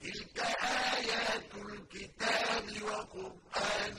تلك آيات الكتاب وقرآن